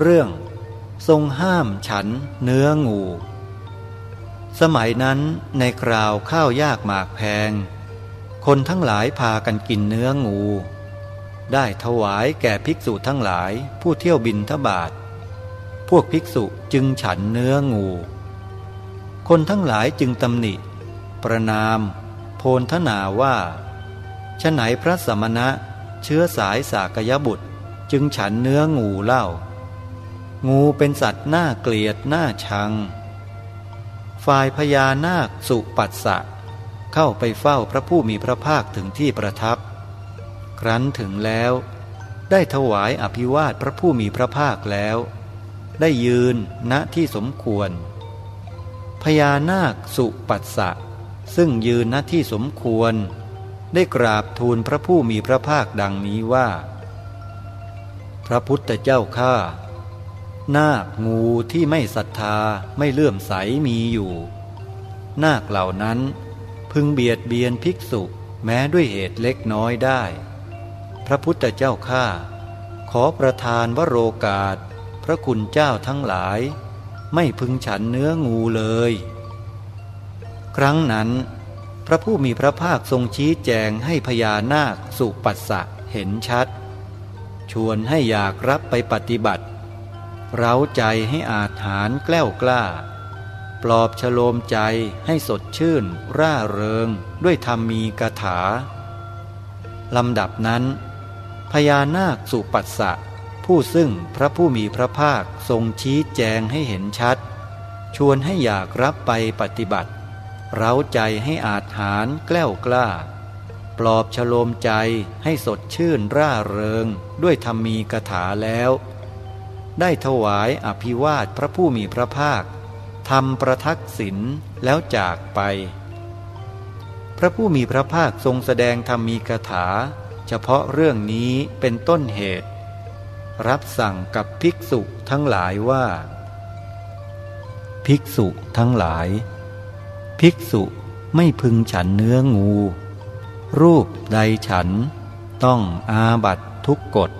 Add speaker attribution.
Speaker 1: เรื่อง ทรงห้ามฉันเนื้องู สมัยนั้นในคราวข้าวยากหมากแพง คนทั้งหลายพากันกินเนื้องู ได้ถวายแก่ภิกษุทั้งหลายผู้เที่ยวบินทบาท พวกภิกษุจึงฉันเนื้องู คนทั้งหลายจึงตำหนิ ประนาม โพนทนาว่าฉไหนพระสมณะเชื้อสายสากยบุตรจึงฉันเนื้องูเล่า งูเป็นสัตว์น่าเกลียดน่าชัง ฝ่ายพญานาคสุปัสสะ เข้าไปเฝ้าพระผู้มีพระภาคถึงที่ประทับ ครั้นถึงแล้ว ได้ถวายอภิวาทพระผู้มีพระภาคแล้ว ได้ยืนณที่สมควร พญานาคสุปัสสะ ซึ่งยืนณที่สมควร ได้กราบทูลพระผู้มีพระภาคดังนี้ว่า พระพุทธเจ้าข้า นาคงูที่ไม่ศรัทธาไม่เลื่อมใสมีอยู่ นาคเหล่านั้น พึงเบียดเบียนภิกษุแม้ด้วยเหตุเล็กน้อยได้ พระพุทธเจ้าข้าขอประทานวโรกาส พระคุณเจ้าทั้งหลาย ไม่พึงฉันเนื้องูเลย ครั้งนั้น พระผู้มีพระภาคทรงชี้แจงให้พญานาคสุปัสสะเห็นชัด ชวนให้อยากรับไปปฏิบัติ เร้าใจให้อาถานแกล้วกล้า ปลอบฉโลมใจให้สดชื่น ร่าเริงด้วยธรรมมีกถาลำดับนั้น พญานาคสุปัสสะ ผู้ซึ่งพระผู้มีพระภาคทรงชี้แจงให้เห็นชัด ชวนให้อยากรับไปปฏิบัติ เร้าใจให้อาถานแกล้วกล้า ปลอบฉโลมใจให้สดชื่นร่าเริงด้วยธรรมีกถาแล้ว ได้ถวายอภิวาทพระผู้มีพระภาคทำประทักษิณแล้วจากไป พระผู้มีพระภาคทรงแสดงธรรมีกถา เฉพาะเรื่องนี้เป็นต้นเหตุ รับสั่งกับภิกษุทั้งหลายว่า ภิกษุทั้งหลาย ภิกษุไม่พึงฉันเนื้องู รูปใดฉัน ต้องอาบัตทุกกฎ